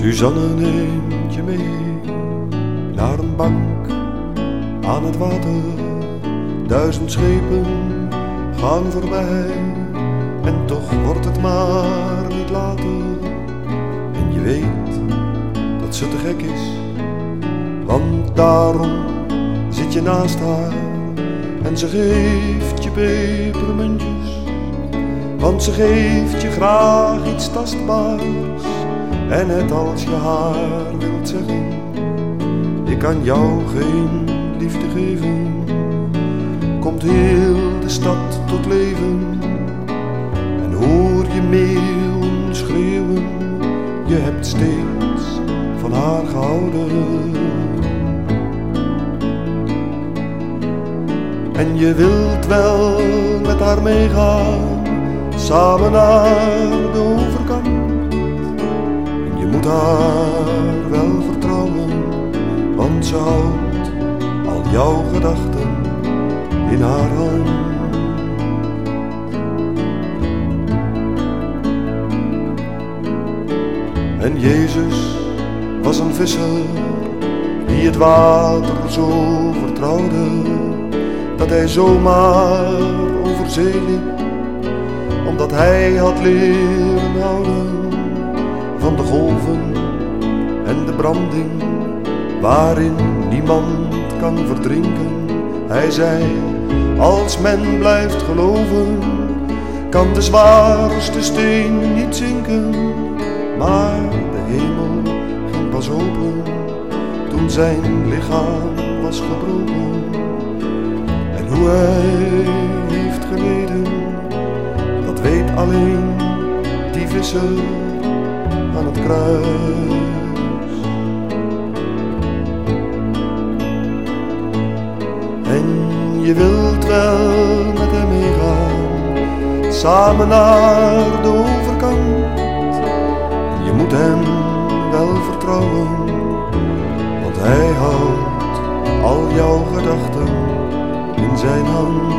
Suzanne neemt je mee naar een bank aan het water. Duizend schepen gaan voorbij en toch wordt het maar niet later. En je weet dat ze te gek is, want daarom zit je naast haar en ze geeft je pepermuntjes. Want ze geeft je graag iets tastbaars en net als je haar wilt zeggen, ik kan jou geen liefde geven, komt heel de stad tot leven. En hoor je meeuwen schreeuwen, je hebt steeds van haar gehouden. En je wilt wel met haar meegaan, samen naar de overkant haar wel vertrouwen, want ze houdt al jouw gedachten in haar hand. En Jezus was een visser die het water zo vertrouwde, dat hij zomaar over zee liep, omdat hij had leren houden en de branding waarin niemand kan verdrinken. Hij zei, als men blijft geloven, kan de zwaarste steen niet zinken. Maar de hemel ging pas open toen zijn lichaam was gebroken. En hoe hij heeft geleden, dat weet alleen die visser aan het kruis. Je wilt wel met hem meegaan, samen naar de overkant. Je moet hem wel vertrouwen, want hij houdt al jouw gedachten in zijn hand.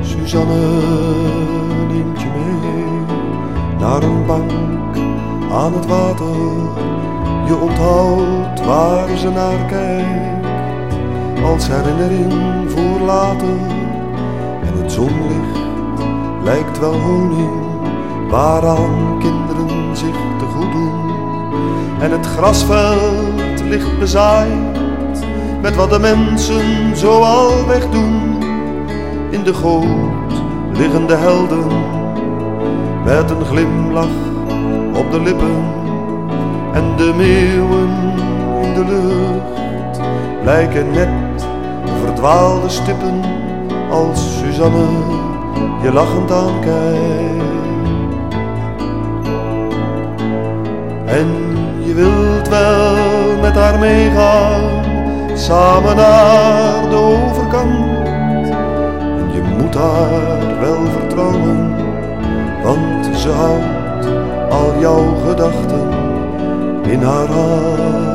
Suzanne neemt je mee naar een bank aan het water. Je onthoudt waar ze naar kijkt als herinnering voor later. En het zonlicht lijkt wel honing waaraan kinderen zich te goed doen. En het grasveld ligt bezaaid met wat de mensen zoal wegdoen in de goot liggende helden met een glimlach op de lippen en de meeuwen in de lucht lijken net verdwaalde stippen als Suzanne je lachend aankijkt. En je wilt wel met haar meegaan, samen naar de overkant moet haar wel vertrouwen, want ze houdt al jouw gedachten in haar hand.